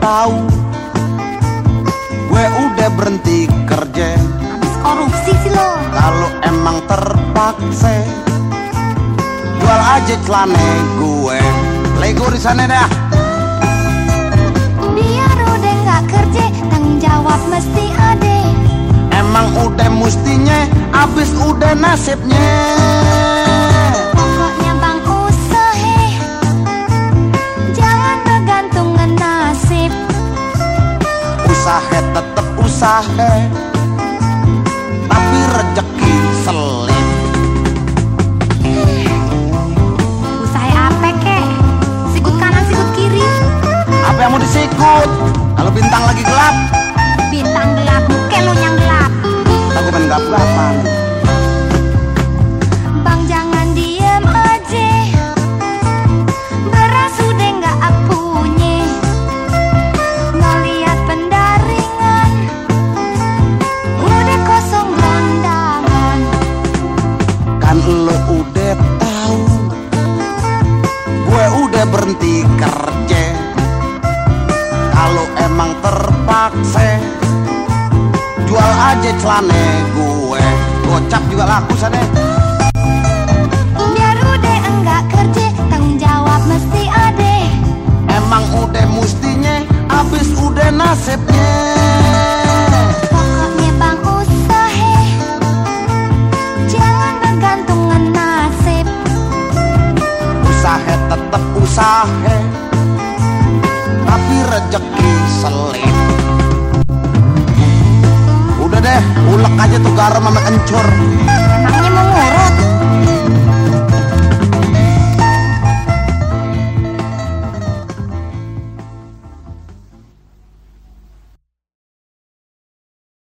tahu gue udah berhenti kerja. Habis korupsi sih lo. Kalau emang terpaksa jual aja celana gue. Lego di sana dah. Biar udah nggak kerja Tanggung jawab mesti ada. Emang udah mustinya abis udah nasibnya usaha tapi rezeki selip Usaha apa kek? Sikut kanan sikut kiri. Apa yang mau disikut? Kalau bintang lagi gelap lo udah tahu. Gue udah berhenti kerja. Kalau emang terpaksa jual aja celana gue. Gocap juga laku sana Biar udah enggak kerja Tanggung jawab mesti ada. Emang udah mustinya abis udah nasibnya tetap usaha tapi rejeki selip udah deh ulek aja tuh garam sama kencur. Emangnya mau ngurut